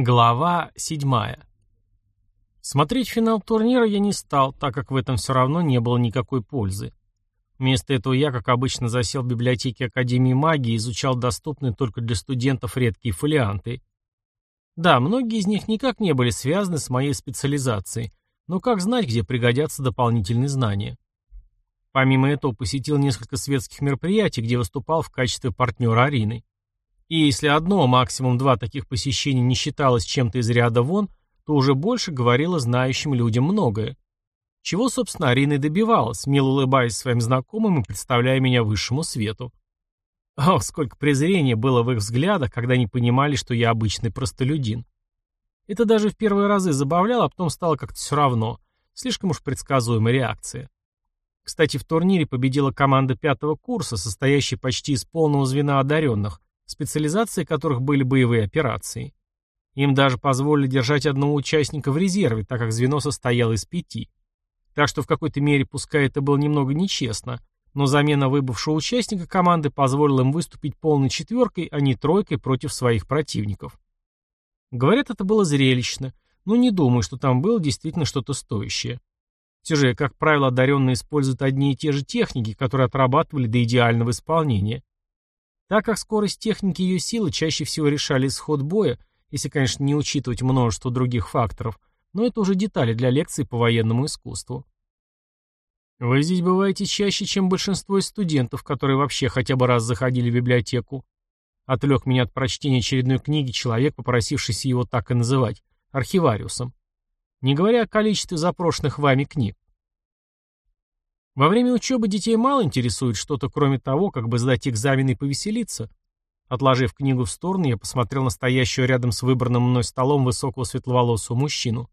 Глава 7. Смотреть финал турнира я не стал, так как в этом все равно не было никакой пользы. Вместо этого я, как обычно, засел в библиотеке Академии магии и изучал доступные только для студентов редкие фолианты. Да, многие из них никак не были связаны с моей специализацией, но как знать, где пригодятся дополнительные знания. Помимо этого посетил несколько светских мероприятий, где выступал в качестве партнера Арины. И если одно, максимум два таких посещений не считалось чем-то из ряда вон, то уже больше говорило знающим людям многое. Чего, собственно, Арина и добивалась, мило улыбаясь своим знакомым и представляя меня высшему свету. Ох, сколько презрения было в их взглядах, когда они понимали, что я обычный простолюдин. Это даже в первые разы забавляло, а потом стало как-то все равно. Слишком уж предсказуемая реакция. Кстати, в турнире победила команда пятого курса, состоящая почти из полного звена одаренных, специализацией которых были боевые операции. Им даже позволили держать одного участника в резерве, так как звено состояло из пяти. Так что в какой-то мере, пускай это было немного нечестно, но замена выбывшего участника команды позволила им выступить полной четверкой, а не тройкой против своих противников. Говорят, это было зрелищно, но не думаю, что там было действительно что-то стоящее. Все же, как правило, одаренные используют одни и те же техники, которые отрабатывали до идеального исполнения. Так как скорость техники и ее силы чаще всего решали исход боя, если, конечно, не учитывать множество других факторов, но это уже детали для лекции по военному искусству. Вы здесь бываете чаще, чем большинство из студентов, которые вообще хотя бы раз заходили в библиотеку. Отвлек меня от прочтения очередной книги человек, попросившийся его так и называть, архивариусом. Не говоря о количестве запрошенных вами книг. Во время учебы детей мало интересует что-то, кроме того, как бы сдать экзамены и повеселиться. Отложив книгу в сторону, я посмотрел на стоящего рядом с выбранным мной столом высокого светловолосого мужчину.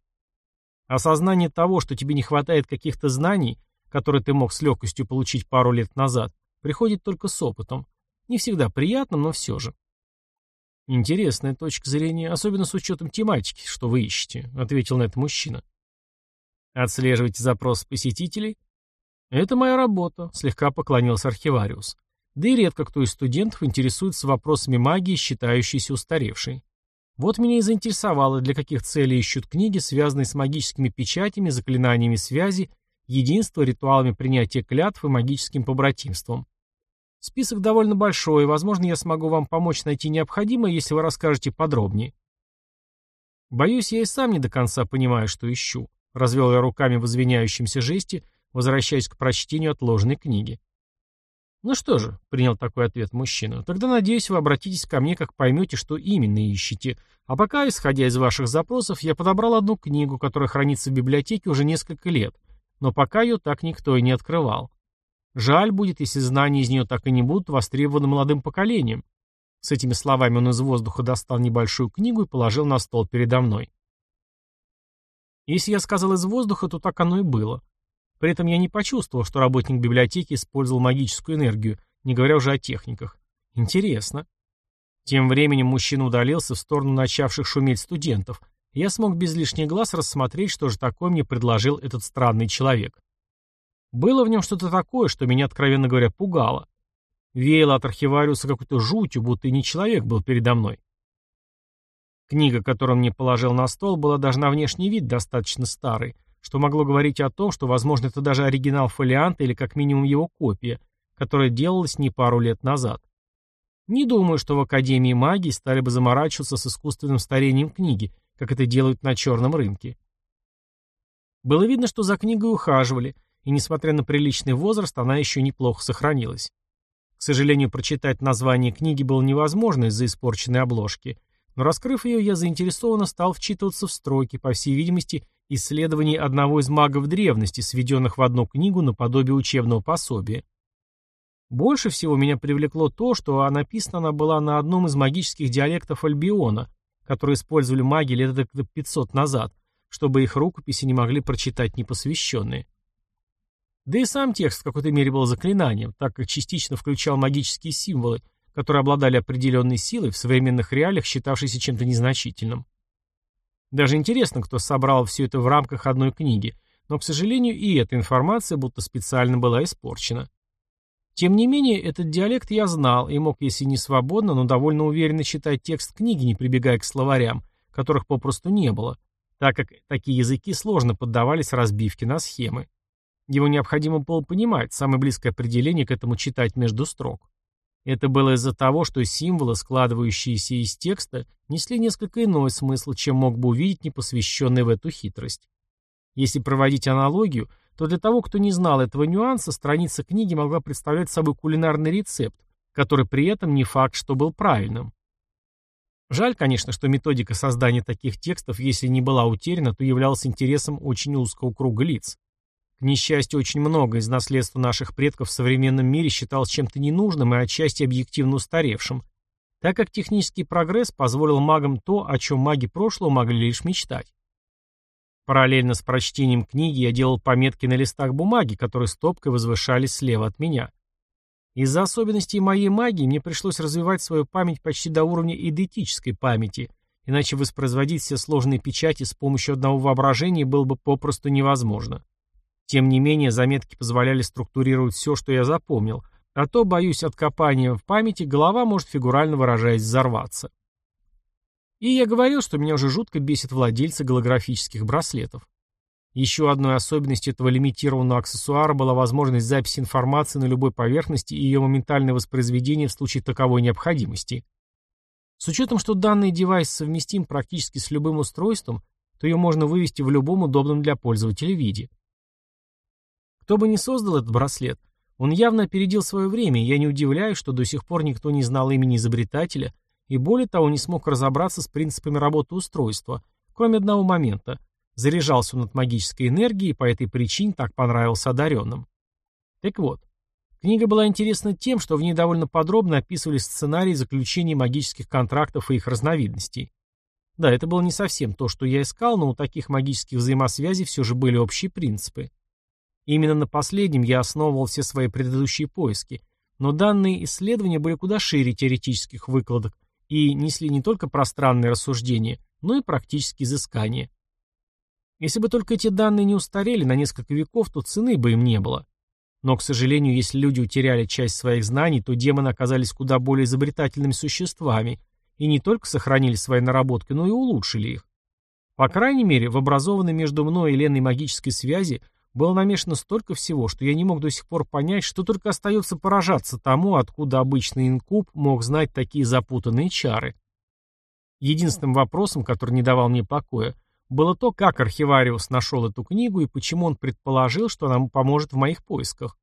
Осознание того, что тебе не хватает каких-то знаний, которые ты мог с легкостью получить пару лет назад, приходит только с опытом. Не всегда приятным, но все же. «Интересная точка зрения, особенно с учетом тематики, что вы ищете», — ответил на это мужчина. «Отслеживайте запрос посетителей?» «Это моя работа», — слегка поклонился архивариус. Да и редко кто из студентов интересуется вопросами магии, считающейся устаревшей. Вот меня и заинтересовало, для каких целей ищут книги, связанные с магическими печатями, заклинаниями связи, единство, ритуалами принятия клятв и магическим побратимством. Список довольно большой, и, возможно, я смогу вам помочь найти необходимое, если вы расскажете подробнее. Боюсь, я и сам не до конца понимаю, что ищу. Развел я руками в извиняющемся жесте, возвращаясь к прочтению отложенной книги. «Ну что же», — принял такой ответ мужчина, — «тогда, надеюсь, вы обратитесь ко мне, как поймете, что именно ищете. А пока, исходя из ваших запросов, я подобрал одну книгу, которая хранится в библиотеке уже несколько лет, но пока ее так никто и не открывал. Жаль будет, если знания из нее так и не будут востребованы молодым поколением». С этими словами он из воздуха достал небольшую книгу и положил на стол передо мной. Если я сказал из воздуха, то так оно и было. При этом я не почувствовал, что работник библиотеки использовал магическую энергию, не говоря уже о техниках. Интересно. Тем временем мужчина удалился в сторону начавших шуметь студентов, и я смог без лишних глаз рассмотреть, что же такое мне предложил этот странный человек. Было в нем что-то такое, что меня, откровенно говоря, пугало. Веяло от архивариуса какой-то жутью, будто и не человек был передо мной. Книга, которую он мне положил на стол, была даже на внешний вид достаточно старой, что могло говорить о том, что, возможно, это даже оригинал фолианта или как минимум его копия, которая делалась не пару лет назад. Не думаю, что в Академии магии стали бы заморачиваться с искусственным старением книги, как это делают на черном рынке. Было видно, что за книгой ухаживали, и, несмотря на приличный возраст, она еще неплохо сохранилась. К сожалению, прочитать название книги было невозможно из-за испорченной обложки, но раскрыв ее, я заинтересованно стал вчитываться в строки, по всей видимости, исследований одного из магов древности, сведенных в одну книгу наподобие учебного пособия. Больше всего меня привлекло то, что написана она была на одном из магических диалектов Альбиона, которые использовали маги лет 500 назад, чтобы их рукописи не могли прочитать непосвященные. Да и сам текст в какой-то мере был заклинанием, так как частично включал магические символы, которые обладали определенной силой, в современных реалиях считавшейся чем-то незначительным. Даже интересно, кто собрал все это в рамках одной книги, но, к сожалению, и эта информация будто специально была испорчена. Тем не менее, этот диалект я знал и мог, если не свободно, но довольно уверенно читать текст книги, не прибегая к словарям, которых попросту не было, так как такие языки сложно поддавались разбивке на схемы. Его необходимо было понимать, самое близкое определение к этому читать между строк. Это было из-за того, что символы, складывающиеся из текста, несли несколько иной смысл, чем мог бы увидеть непосвященный в эту хитрость. Если проводить аналогию, то для того, кто не знал этого нюанса, страница книги могла представлять собой кулинарный рецепт, который при этом не факт, что был правильным. Жаль, конечно, что методика создания таких текстов, если не была утеряна, то являлась интересом очень узкого круга лиц. К несчастью, очень много из наследства наших предков в современном мире считалось чем-то ненужным и отчасти объективно устаревшим, так как технический прогресс позволил магам то, о чем маги прошлого могли лишь мечтать. Параллельно с прочтением книги я делал пометки на листах бумаги, которые стопкой возвышались слева от меня. Из-за особенностей моей магии мне пришлось развивать свою память почти до уровня идентической памяти, иначе воспроизводить все сложные печати с помощью одного воображения было бы попросту невозможно. Тем не менее, заметки позволяли структурировать все, что я запомнил, а то, боюсь, от копания в памяти голова может, фигурально выражаясь, взорваться. И я говорил, что меня уже жутко бесит владельцы голографических браслетов. Еще одной особенностью этого лимитированного аксессуара была возможность записи информации на любой поверхности и ее моментальное воспроизведение в случае таковой необходимости. С учетом, что данный девайс совместим практически с любым устройством, то ее можно вывести в любом удобном для пользователя виде. Кто бы ни создал этот браслет, он явно опередил свое время, и я не удивляюсь, что до сих пор никто не знал имени изобретателя и более того не смог разобраться с принципами работы устройства, кроме одного момента – Заряжался он от магической энергии и по этой причине так понравился одаренным. Так вот, книга была интересна тем, что в ней довольно подробно описывались сценарии заключения магических контрактов и их разновидностей. Да, это было не совсем то, что я искал, но у таких магических взаимосвязей все же были общие принципы. Именно на последнем я основывал все свои предыдущие поиски, но данные исследования были куда шире теоретических выкладок и несли не только пространные рассуждения, но и практические изыскания. Если бы только эти данные не устарели на несколько веков, то цены бы им не было. Но, к сожалению, если люди утеряли часть своих знаний, то демоны оказались куда более изобретательными существами и не только сохранили свои наработки, но и улучшили их. По крайней мере, в образованной между мной и Леной магической связи было намешано столько всего, что я не мог до сих пор понять, что только остается поражаться тому, откуда обычный инкуб мог знать такие запутанные чары. Единственным вопросом, который не давал мне покоя, было то, как архивариус нашел эту книгу и почему он предположил, что она поможет в моих поисках.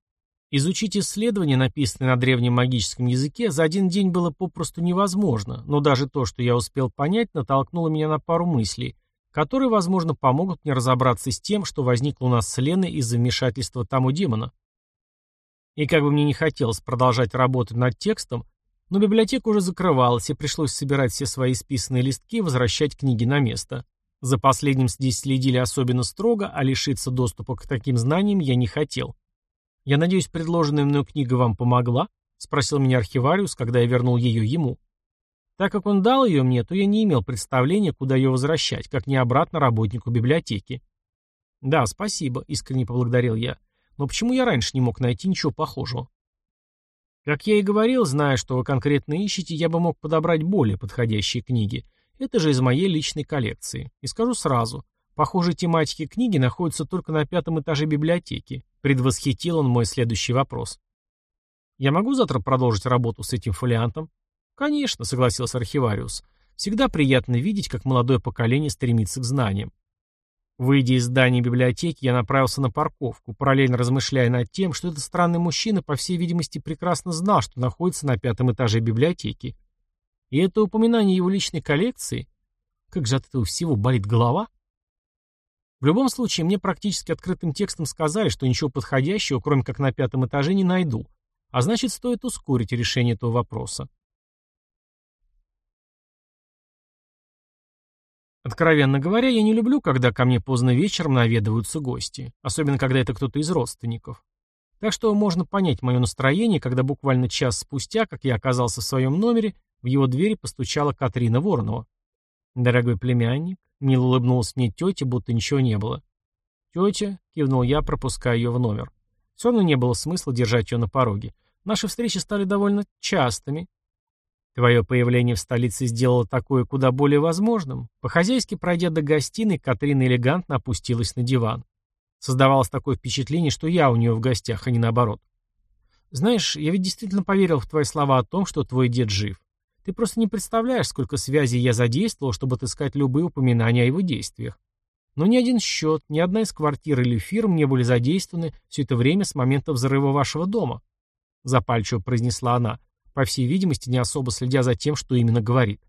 Изучить исследования, написанные на древнем магическом языке, за один день было попросту невозможно, но даже то, что я успел понять, натолкнуло меня на пару мыслей, которые, возможно, помогут мне разобраться с тем, что возникло у нас с Леной из-за вмешательства там у демона. И как бы мне не хотелось продолжать работать над текстом, но библиотека уже закрывалась, и пришлось собирать все свои списанные листки и возвращать книги на место. За последним здесь следили особенно строго, а лишиться доступа к таким знаниям я не хотел. «Я надеюсь, предложенная мной книга вам помогла?» — спросил меня архивариус, когда я вернул ее ему. Так как он дал ее мне, то я не имел представления, куда ее возвращать, как не обратно работнику библиотеки. «Да, спасибо», — искренне поблагодарил я. «Но почему я раньше не мог найти ничего похожего?» Как я и говорил, зная, что вы конкретно ищете, я бы мог подобрать более подходящие книги. Это же из моей личной коллекции. И скажу сразу, похожие тематики книги находятся только на пятом этаже библиотеки. Предвосхитил он мой следующий вопрос. Я могу завтра продолжить работу с этим фолиантом? Конечно, согласился архивариус. Всегда приятно видеть, как молодое поколение стремится к знаниям. Выйдя из здания библиотеки, я направился на парковку, параллельно размышляя над тем, что этот странный мужчина, по всей видимости, прекрасно знал, что находится на пятом этаже библиотеки, и это упоминание его личной коллекции? Как же от этого всего болит голова? В любом случае, мне практически открытым текстом сказали, что ничего подходящего, кроме как на пятом этаже, не найду. А значит, стоит ускорить решение этого вопроса. Откровенно говоря, я не люблю, когда ко мне поздно вечером наведываются гости, особенно когда это кто-то из родственников. Так что можно понять мое настроение, когда буквально час спустя, как я оказался в своем номере, в его двери постучала Катрина Воронова. «Дорогой племянник», — мило улыбнулась мне тетя, будто ничего не было. «Тетя», — кивнул я, пропуская ее в номер. Все равно не было смысла держать ее на пороге. Наши встречи стали довольно частыми. Твое появление в столице сделало такое куда более возможным. По-хозяйски пройдя до гостиной, Катрина элегантно опустилась на диван. Создавалось такое впечатление, что я у нее в гостях, а не наоборот. Знаешь, я ведь действительно поверил в твои слова о том, что твой дед жив. Ты просто не представляешь, сколько связей я задействовал, чтобы отыскать любые упоминания о его действиях. Но ни один счет, ни одна из квартир или фирм не были задействованы все это время с момента взрыва вашего дома. Запальчиво произнесла она, по всей видимости, не особо следя за тем, что именно говорит.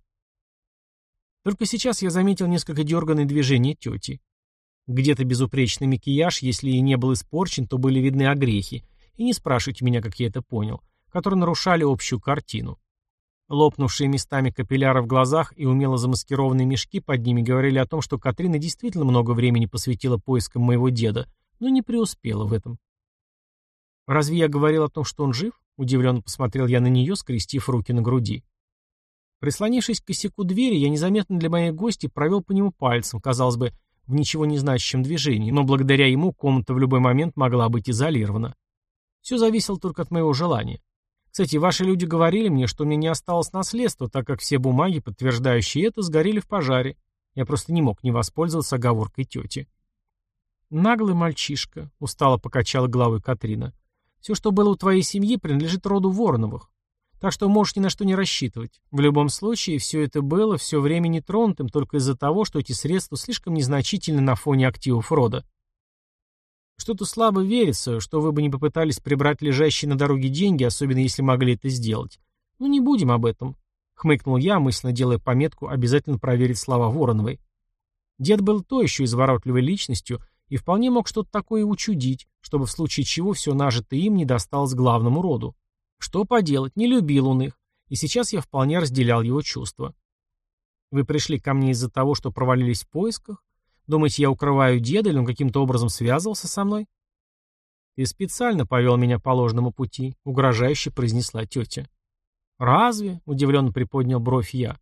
Только сейчас я заметил несколько дерганные движения тети. Где-то безупречный макияж, если и не был испорчен, то были видны огрехи, и не спрашивайте меня, как я это понял, которые нарушали общую картину. Лопнувшие местами капилляры в глазах и умело замаскированные мешки под ними говорили о том, что Катрина действительно много времени посвятила поискам моего деда, но не преуспела в этом. «Разве я говорил о том, что он жив?» Удивленно посмотрел я на нее, скрестив руки на груди. Прислонившись к косяку двери, я незаметно для моей гости провел по нему пальцем, казалось бы, в ничего не значащем движении, но благодаря ему комната в любой момент могла быть изолирована. Все зависело только от моего желания. Кстати, ваши люди говорили мне, что меня не осталось наследства, так как все бумаги, подтверждающие это, сгорели в пожаре. Я просто не мог не воспользоваться оговоркой тети. «Наглый мальчишка», — устало покачала головой Катрина. «Все, что было у твоей семьи, принадлежит роду Вороновых. Так что можешь ни на что не рассчитывать. В любом случае, все это было все время нетронутым только из-за того, что эти средства слишком незначительны на фоне активов рода. Что-то слабо верится, что вы бы не попытались прибрать лежащие на дороге деньги, особенно если могли это сделать. Ну не будем об этом. Хмыкнул я, мысленно делая пометку обязательно проверить слова Вороновой. Дед был то еще изворотливой личностью и вполне мог что-то такое учудить, чтобы в случае чего все нажитое им не досталось главному роду. Что поделать, не любил он их, и сейчас я вполне разделял его чувства. Вы пришли ко мне из-за того, что провалились в поисках? Думаете, я укрываю деда, или он каким-то образом связывался со мной? Ты специально повел меня по ложному пути, угрожающе произнесла тетя. Разве? Удивленно приподнял бровь я.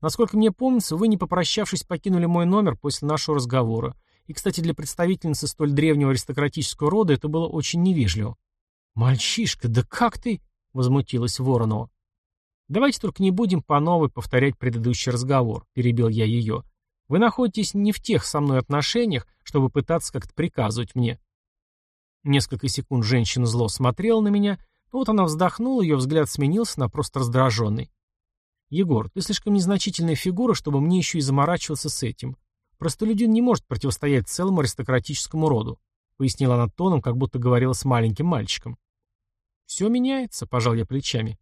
Насколько мне помнится, вы, не попрощавшись, покинули мой номер после нашего разговора. И, кстати, для представительницы столь древнего аристократического рода это было очень невежливо. «Мальчишка, да как ты?» — возмутилась Воронова. «Давайте только не будем по новой повторять предыдущий разговор», — перебил я ее. Вы находитесь не в тех со мной отношениях, чтобы пытаться как-то приказывать мне. Несколько секунд женщина зло смотрела на меня, но вот она вздохнула, ее взгляд сменился на просто раздраженный. «Егор, ты слишком незначительная фигура, чтобы мне еще и заморачиваться с этим. Простолюдин не может противостоять целому аристократическому роду», пояснила она тоном, как будто говорила с маленьким мальчиком. «Все меняется», — пожал я плечами.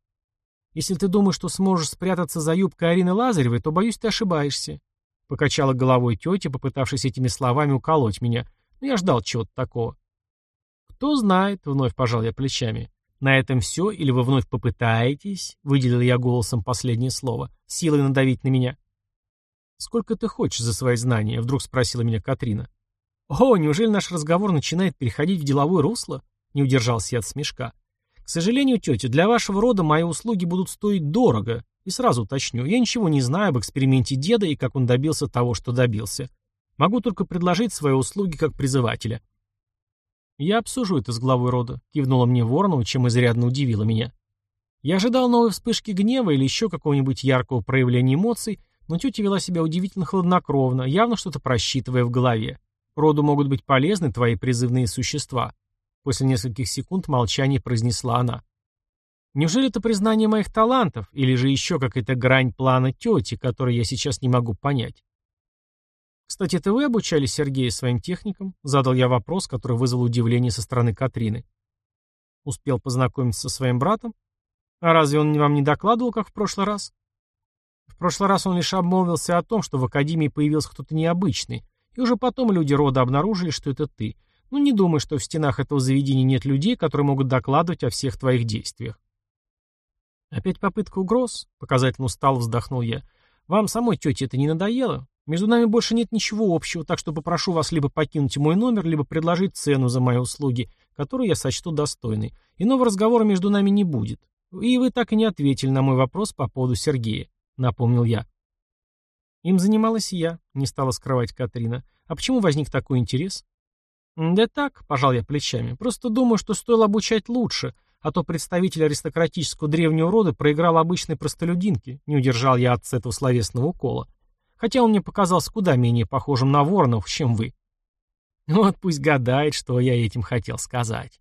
«Если ты думаешь, что сможешь спрятаться за юбкой Арины Лазаревой, то, боюсь, ты ошибаешься. Покачала головой тетя, попытавшись этими словами уколоть меня. Но я ждал чего-то такого. Кто знает, вновь пожал я плечами. На этом все, или вы вновь попытаетесь, выделил я голосом последнее слово, силой надавить на меня. «Сколько ты хочешь за свои знания?» — вдруг спросила меня Катрина. «О, неужели наш разговор начинает переходить в деловое русло?» — не удержался я от смешка. «К сожалению, тетя, для вашего рода мои услуги будут стоить дорого, и сразу уточню, я ничего не знаю об эксперименте деда и как он добился того, что добился. Могу только предложить свои услуги как призывателя. Я обсужу это с главой рода, кивнула мне Воронова, чем изрядно удивила меня. Я ожидал новой вспышки гнева или еще какого-нибудь яркого проявления эмоций, но тетя вела себя удивительно хладнокровно, явно что-то просчитывая в голове. Роду могут быть полезны твои призывные существа. После нескольких секунд молчания произнесла она. Неужели это признание моих талантов, или же еще какая-то грань плана тети, которую я сейчас не могу понять? Кстати, это вы обучали Сергея своим техникам? Задал я вопрос, который вызвал удивление со стороны Катрины. Успел познакомиться со своим братом? А разве он вам не докладывал, как в прошлый раз? Прошлый раз он лишь обмолвился о том, что в Академии появился кто-то необычный, и уже потом люди рода обнаружили, что это ты. Ну не думай, что в стенах этого заведения нет людей, которые могут докладывать о всех твоих действиях. «Опять попытка угроз?» — показательно устал, вздохнул я. «Вам самой, тете, это не надоело? Между нами больше нет ничего общего, так что попрошу вас либо покинуть мой номер, либо предложить цену за мои услуги, которую я сочту достойной. Иного разговора между нами не будет. И вы так и не ответили на мой вопрос по поводу Сергея», — напомнил я. «Им занималась я», — не стала скрывать Катрина. «А почему возник такой интерес?» «Да так», — пожал я плечами, — «просто думаю, что стоило обучать лучше, а то представитель аристократического древнего рода проиграл обычной простолюдинке, не удержал я от этого словесного укола. Хотя он мне показался куда менее похожим на воронов, чем вы. Вот пусть гадает, что я этим хотел сказать.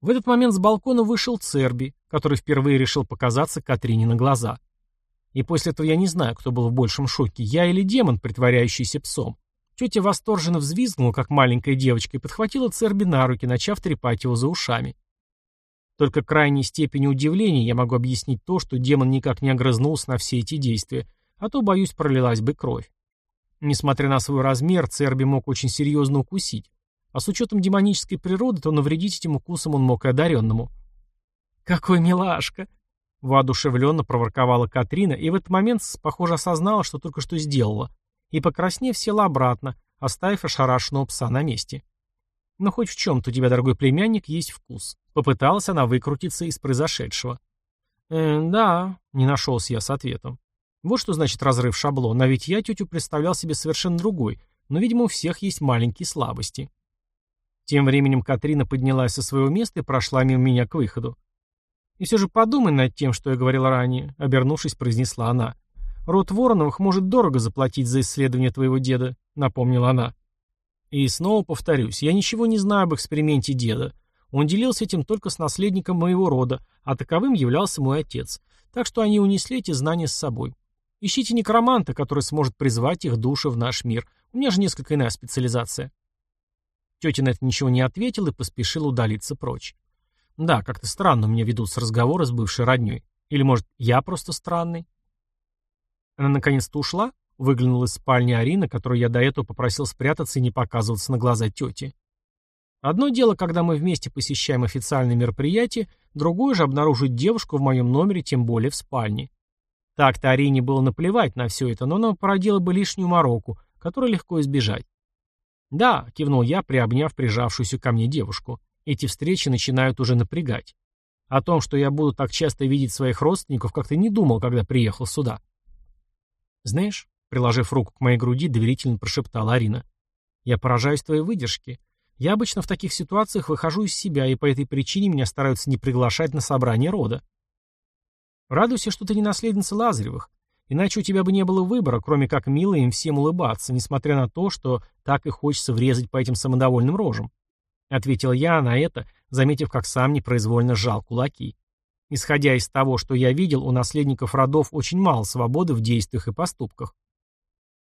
В этот момент с балкона вышел Церби, который впервые решил показаться Катрине на глаза. И после этого я не знаю, кто был в большем шоке, я или демон, притворяющийся псом. Тетя восторженно взвизгнула, как маленькая девочка, и подхватила Церби на руки, начав трепать его за ушами. Только крайней степени удивления я могу объяснить то, что демон никак не огрызнулся на все эти действия, а то, боюсь, пролилась бы кровь. Несмотря на свой размер, Церби мог очень серьезно укусить, а с учетом демонической природы, то навредить этим укусом он мог и одаренному. «Какой милашка!» — воодушевленно проворковала Катрина, и в этот момент, похоже, осознала, что только что сделала, и, покраснев, села обратно, оставив ошарашенного пса на месте. «Но хоть в чем-то у тебя, дорогой племянник, есть вкус». Попыталась она выкрутиться из произошедшего. «Э, да», — не нашелся я с ответом. Вот что значит разрыв шаблона, а ведь я тетю представлял себе совершенно другой, но, видимо, у всех есть маленькие слабости. Тем временем Катрина поднялась со своего места и прошла мимо меня к выходу. «И все же подумай над тем, что я говорила ранее», — обернувшись, произнесла она. «Род Вороновых может дорого заплатить за исследование твоего деда», — напомнила она. И снова повторюсь, я ничего не знаю об эксперименте деда. Он делился этим только с наследником моего рода, а таковым являлся мой отец. Так что они унесли эти знания с собой. Ищите некроманта, который сможет призвать их души в наш мир. У меня же несколько иная специализация. Тетя на это ничего не ответила и поспешила удалиться прочь. Да, как-то странно у меня ведутся разговоры с бывшей родней. Или, может, я просто странный? Она наконец-то ушла, выглянула из спальни Арина, которую я до этого попросил спрятаться и не показываться на глаза тети. Одно дело, когда мы вместе посещаем официальные мероприятия, другое же обнаружить девушку в моем номере, тем более в спальне. Так-то Арине было наплевать на все это, но она породила бы лишнюю мороку, которую легко избежать. «Да», — кивнул я, приобняв прижавшуюся ко мне девушку. «Эти встречи начинают уже напрягать. О том, что я буду так часто видеть своих родственников, как-то не думал, когда приехал сюда». «Знаешь», — приложив руку к моей груди, доверительно прошептала Арина, «я поражаюсь твоей выдержке. Я обычно в таких ситуациях выхожу из себя, и по этой причине меня стараются не приглашать на собрание рода. Радуйся, что ты не наследница Лазаревых. Иначе у тебя бы не было выбора, кроме как мило им всем улыбаться, несмотря на то, что так и хочется врезать по этим самодовольным рожам. Ответил я на это, заметив, как сам непроизвольно сжал кулаки. Исходя из того, что я видел, у наследников родов очень мало свободы в действиях и поступках.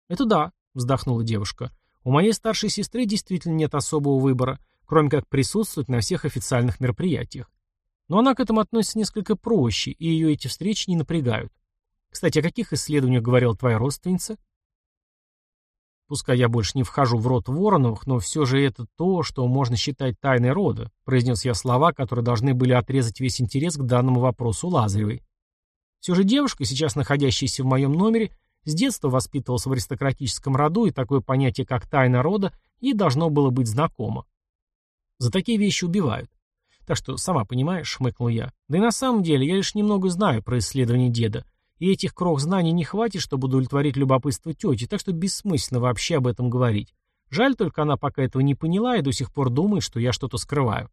«Это да», — вздохнула девушка. «У моей старшей сестры действительно нет особого выбора, кроме как присутствовать на всех официальных мероприятиях. Но она к этому относится несколько проще, и ее эти встречи не напрягают. Кстати, о каких исследованиях говорила твоя родственница? Пускай я больше не вхожу в род Вороновых, но все же это то, что можно считать тайной рода, произнес я слова, которые должны были отрезать весь интерес к данному вопросу Лазаревой. Все же девушка, сейчас находящаяся в моем номере, с детства воспитывалась в аристократическом роду, и такое понятие, как тайна рода, ей должно было быть знакомо. За такие вещи убивают. Так что, сама понимаешь, хмыкнул я. Да и на самом деле, я лишь немного знаю про исследования деда. И этих крох знаний не хватит, чтобы удовлетворить любопытство тети, так что бессмысленно вообще об этом говорить. Жаль только, она пока этого не поняла и до сих пор думает, что я что-то скрываю.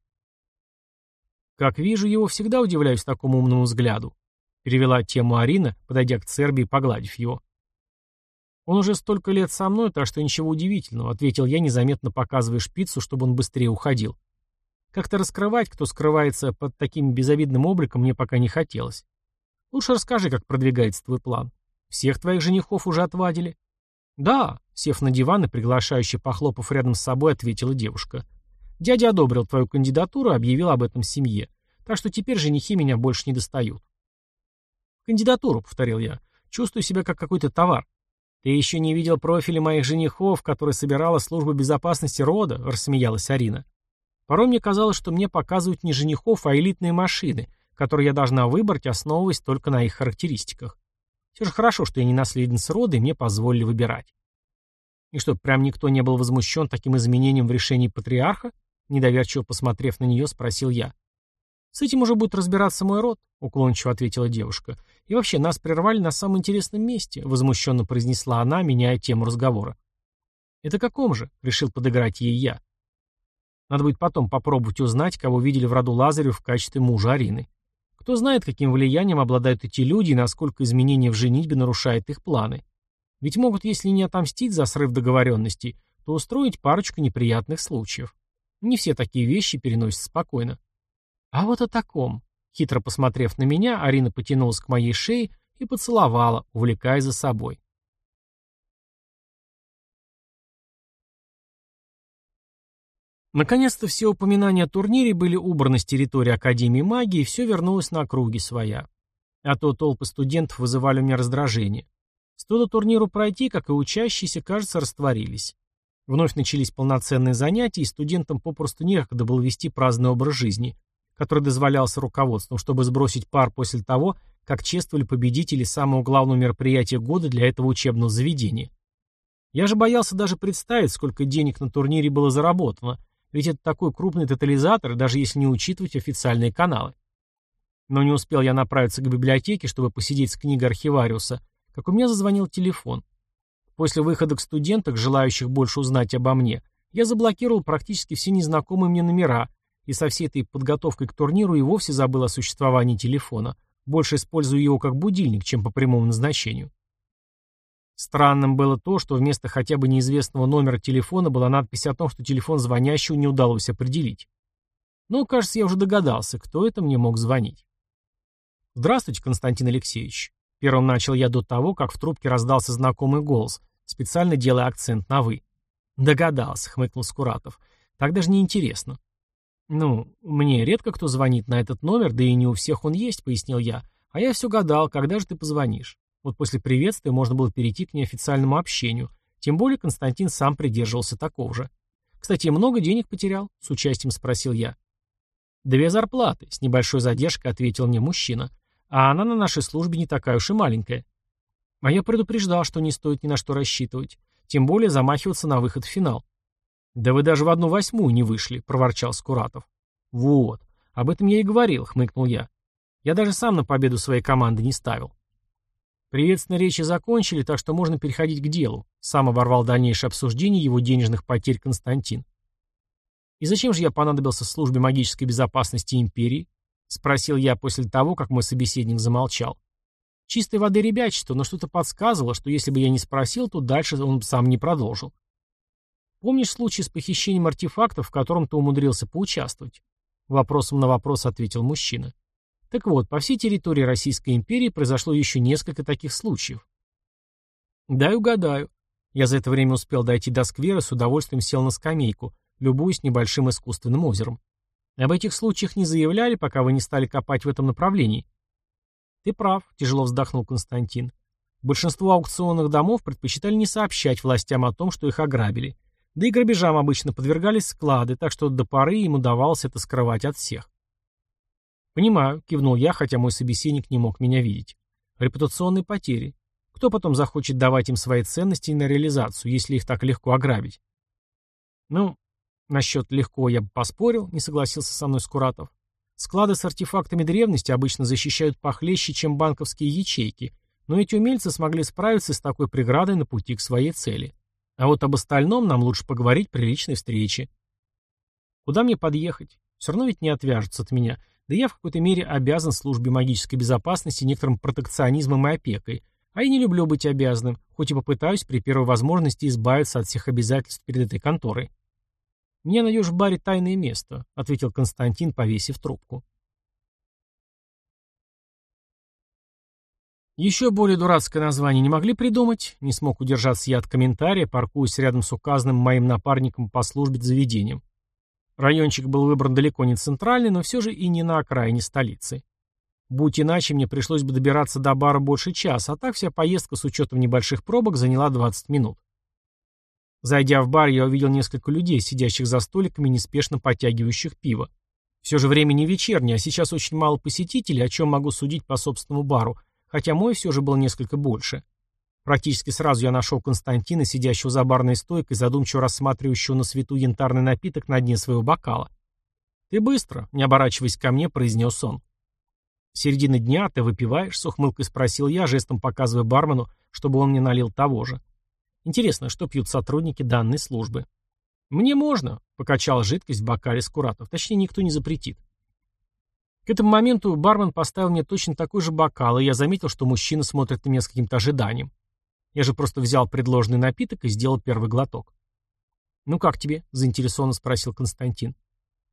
Как вижу, его всегда удивляюсь такому умному взгляду. Перевела тему Арина, подойдя к Церби погладив его. «Он уже столько лет со мной, так что ничего удивительного», — ответил я, незаметно показывая шпицу, чтобы он быстрее уходил. Как-то раскрывать, кто скрывается под таким безобидным обликом, мне пока не хотелось. Лучше расскажи, как продвигается твой план. Всех твоих женихов уже отвадили? Да, сев на диван и приглашающе похлопав рядом с собой, ответила девушка. Дядя одобрил твою кандидатуру и объявил об этом семье. Так что теперь женихи меня больше не достают. Кандидатуру, повторил я. Чувствую себя как какой-то товар. Ты еще не видел профили моих женихов, которые собирала служба безопасности рода, рассмеялась Арина. Порой мне казалось, что мне показывают не женихов, а элитные машины, которые я должна выбрать, основываясь только на их характеристиках. Все же хорошо, что я не наследница рода, и мне позволили выбирать. И что, прям никто не был возмущен таким изменением в решении патриарха? Недоверчиво посмотрев на нее, спросил я. «С этим уже будет разбираться мой род», — уклончиво ответила девушка. «И вообще, нас прервали на самом интересном месте», — возмущенно произнесла она, меняя тему разговора. «Это каком же?» — решил подыграть ей я. Надо будет потом попробовать узнать, кого видели в роду Лазарев в качестве мужа Арины. Кто знает, каким влиянием обладают эти люди и насколько изменение в женитьбе нарушает их планы. Ведь могут, если не отомстить за срыв договоренностей, то устроить парочку неприятных случаев. Не все такие вещи переносят спокойно. А вот о таком. Хитро посмотрев на меня, Арина потянулась к моей шее и поцеловала, увлекая за собой. Наконец-то все упоминания о турнире были убраны с территории Академии магии, и все вернулось на круги своя. А то толпы студентов вызывали у меня раздражение. Стоило турниру пройти, как и учащиеся, кажется, растворились. Вновь начались полноценные занятия, и студентам попросту некогда было вести праздный образ жизни, который дозволялся руководством, чтобы сбросить пар после того, как чествовали победителей самого главного мероприятия года для этого учебного заведения. Я же боялся даже представить, сколько денег на турнире было заработано, ведь это такой крупный тотализатор, даже если не учитывать официальные каналы. Но не успел я направиться к библиотеке, чтобы посидеть с книгой архивариуса, как у меня зазвонил телефон. После выхода к студенток, желающих больше узнать обо мне, я заблокировал практически все незнакомые мне номера, и со всей этой подготовкой к турниру и вовсе забыл о существовании телефона, больше используя его как будильник, чем по прямому назначению. Странным было то, что вместо хотя бы неизвестного номера телефона была надпись о том, что телефон звонящего не удалось определить. Но, кажется, я уже догадался, кто это мне мог звонить. «Здравствуйте, Константин Алексеевич». Первым начал я до того, как в трубке раздался знакомый голос, специально делая акцент на «вы». «Догадался», — хмыкнул Скуратов. «Так даже не интересно». «Ну, мне редко кто звонит на этот номер, да и не у всех он есть», — пояснил я. «А я все гадал, когда же ты позвонишь?» Вот после приветствия можно было перейти к неофициальному общению. Тем более Константин сам придерживался такого же. «Кстати, много денег потерял?» — с участием спросил я. «Две зарплаты», — с небольшой задержкой ответил мне мужчина. «А она на нашей службе не такая уж и маленькая». А я предупреждал, что не стоит ни на что рассчитывать. Тем более замахиваться на выход в финал. «Да вы даже в одну восьмую не вышли», — проворчал Скуратов. «Вот. Об этом я и говорил», — хмыкнул я. «Я даже сам на победу своей команды не ставил». Приветственные речи закончили, так что можно переходить к делу. Сам оборвал дальнейшее обсуждение его денежных потерь Константин. «И зачем же я понадобился службе магической безопасности империи?» — спросил я после того, как мой собеседник замолчал. Чистой воды ребячество, но что-то подсказывало, что если бы я не спросил, то дальше он сам не продолжил. «Помнишь случай с похищением артефактов, в котором ты умудрился поучаствовать?» Вопросом на вопрос ответил мужчина. Так вот, по всей территории Российской империи произошло еще несколько таких случаев. Дай угадаю. Я за это время успел дойти до сквера, с удовольствием сел на скамейку, любуясь небольшим искусственным озером. Об этих случаях не заявляли, пока вы не стали копать в этом направлении. Ты прав, тяжело вздохнул Константин. Большинство аукционных домов предпочитали не сообщать властям о том, что их ограбили. Да и грабежам обычно подвергались склады, так что до поры им удавалось это скрывать от всех. «Понимаю», — кивнул я, хотя мой собеседник не мог меня видеть. «Репутационные потери. Кто потом захочет давать им свои ценности на реализацию, если их так легко ограбить?» «Ну, насчет легко я бы поспорил», — не согласился со мной Скуратов. «Склады с артефактами древности обычно защищают похлеще, чем банковские ячейки, но эти умельцы смогли справиться с такой преградой на пути к своей цели. А вот об остальном нам лучше поговорить при личной встрече». «Куда мне подъехать? Все равно ведь не отвяжутся от меня». Да я в какой-то мере обязан службе магической безопасности некоторым протекционизмом и опекой, а я не люблю быть обязанным, хоть и попытаюсь при первой возможности избавиться от всех обязательств перед этой конторой. «Мне найдешь в баре тайное место», — ответил Константин, повесив трубку. Еще более дурацкое название не могли придумать, не смог удержаться я от комментария, паркуясь рядом с указанным моим напарником по службе заведением. Райончик был выбран далеко не центральный, но все же и не на окраине столицы. Будь иначе, мне пришлось бы добираться до бара больше часа, а так вся поездка с учетом небольших пробок заняла 20 минут. Зайдя в бар, я увидел несколько людей, сидящих за столиками, неспешно подтягивающих пиво. Все же время не вечернее, а сейчас очень мало посетителей, о чем могу судить по собственному бару, хотя мой все же был несколько больше. Практически сразу я нашел Константина, сидящего за барной стойкой, задумчиво рассматривающего на свету янтарный напиток на дне своего бокала. «Ты быстро», — не оборачиваясь ко мне, произнес он. «В середине дня ты выпиваешь?» — с ухмылкой спросил я, жестом показывая бармену, чтобы он мне налил того же. «Интересно, что пьют сотрудники данной службы?» «Мне можно», — покачал жидкость в бокале Скуратов. Точнее, никто не запретит. К этому моменту бармен поставил мне точно такой же бокал, и я заметил, что мужчина смотрит на меня с каким-то ожиданием. Я же просто взял предложенный напиток и сделал первый глоток. «Ну как тебе?» — заинтересованно спросил Константин.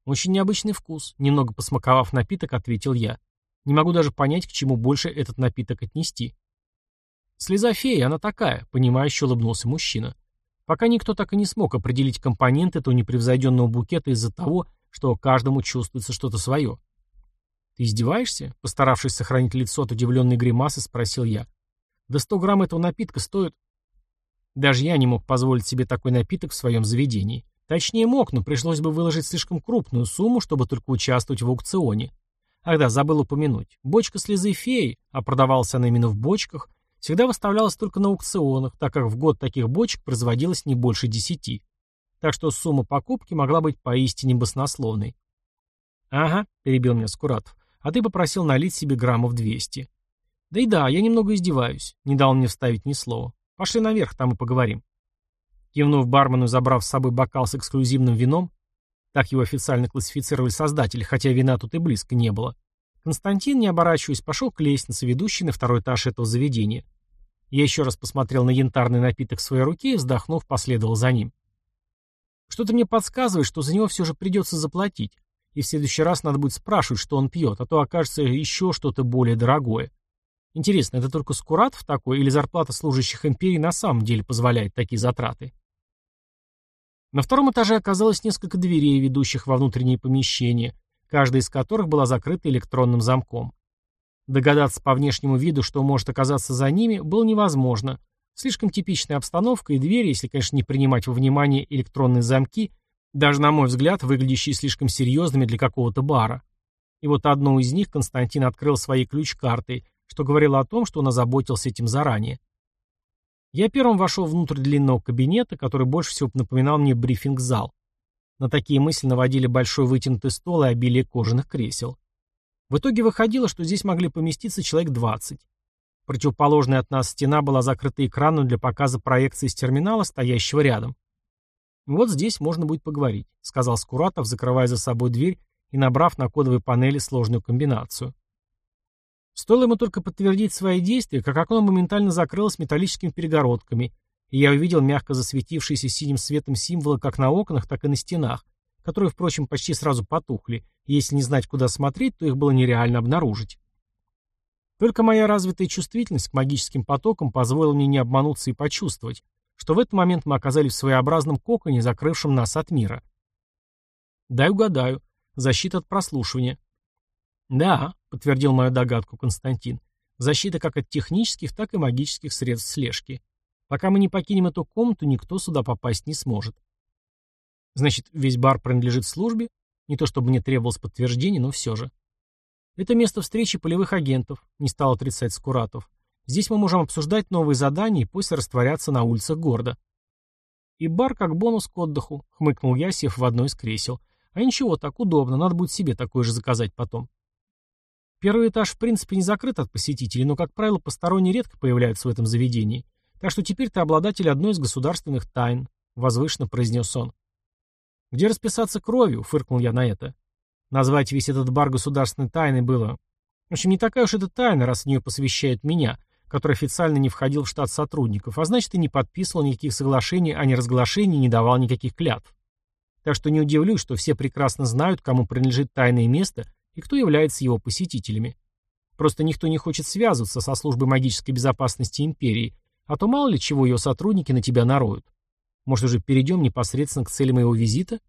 «Очень необычный вкус», — немного посмаковав напиток, ответил я. «Не могу даже понять, к чему больше этот напиток отнести». «Слеза феи, она такая», — понимающе улыбнулся мужчина. Пока никто так и не смог определить компоненты этого непревзойденного букета из-за того, что каждому чувствуется что-то свое. «Ты издеваешься?» — постаравшись сохранить лицо от удивленной гримасы, спросил я. «Да сто грамм этого напитка стоит...» Даже я не мог позволить себе такой напиток в своем заведении. Точнее мог, но пришлось бы выложить слишком крупную сумму, чтобы только участвовать в аукционе. Ах да, забыл упомянуть. Бочка слезы феи, а продавалась она именно в бочках, всегда выставлялась только на аукционах, так как в год таких бочек производилось не больше десяти. Так что сумма покупки могла быть поистине баснословной. «Ага», — перебил меня Скуратов, — «а ты попросил налить себе граммов двести». «Да и да, я немного издеваюсь», — не дал мне вставить ни слова. «Пошли наверх, там и поговорим». Кивнув бармену, забрав с собой бокал с эксклюзивным вином, так его официально классифицировали создатели, хотя вина тут и близко не было, Константин, не оборачиваясь, пошел к лестнице, ведущей на второй этаж этого заведения. Я еще раз посмотрел на янтарный напиток в своей руке и, вздохнув, последовал за ним. Что-то мне подсказывает, что за него все же придется заплатить, и в следующий раз надо будет спрашивать, что он пьет, а то окажется еще что-то более дорогое. Интересно, это только Скуратов такой, или зарплата служащих империи на самом деле позволяет такие затраты? На втором этаже оказалось несколько дверей, ведущих во внутренние помещения, каждая из которых была закрыта электронным замком. Догадаться по внешнему виду, что может оказаться за ними, было невозможно. Слишком типичная обстановка и двери, если, конечно, не принимать во внимание электронные замки, даже, на мой взгляд, выглядящие слишком серьезными для какого-то бара. И вот одну из них Константин открыл своей ключ-картой, что говорило о том, что он озаботился этим заранее. Я первым вошел внутрь длинного кабинета, который больше всего напоминал мне брифинг-зал. На такие мысли наводили большой вытянутый стол и обилие кожаных кресел. В итоге выходило, что здесь могли поместиться человек 20. Противоположная от нас стена была закрыта экраном для показа проекции с терминала, стоящего рядом. «Вот здесь можно будет поговорить», — сказал Скуратов, закрывая за собой дверь и набрав на кодовой панели сложную комбинацию. Стоило ему только подтвердить свои действия, как окно моментально закрылось металлическими перегородками, и я увидел мягко засветившиеся синим светом символы как на окнах, так и на стенах, которые, впрочем, почти сразу потухли, и если не знать, куда смотреть, то их было нереально обнаружить. Только моя развитая чувствительность к магическим потокам позволила мне не обмануться и почувствовать, что в этот момент мы оказались в своеобразном коконе, закрывшем нас от мира. Дай угадаю. Защита от прослушивания. «Да», — подтвердил мою догадку Константин, — «защита как от технических, так и магических средств слежки. Пока мы не покинем эту комнату, никто сюда попасть не сможет». «Значит, весь бар принадлежит службе? Не то чтобы мне требовалось подтверждение, но все же». «Это место встречи полевых агентов», — не стал отрицать Скуратов. «Здесь мы можем обсуждать новые задания и после растворяться на улицах города». «И бар как бонус к отдыху», — хмыкнул я, сев в одно из кресел. «А ничего, так удобно, надо будет себе такое же заказать потом». Первый этаж в принципе не закрыт от посетителей, но, как правило, посторонние редко появляются в этом заведении. Так что теперь ты обладатель одной из государственных тайн, — возвышенно произнес он. «Где расписаться кровью?» — фыркнул я на это. Назвать весь этот бар государственной тайной было... В общем, не такая уж это тайна, раз в нее посвящают меня, который официально не входил в штат сотрудников, а значит и не подписывал никаких соглашений о неразглашении и не давал никаких клятв. Так что не удивлюсь, что все прекрасно знают, кому принадлежит тайное место и кто является его посетителями. Просто никто не хочет связываться со службой магической безопасности империи, а то мало ли чего ее сотрудники на тебя нароют. Может, уже перейдем непосредственно к цели моего визита?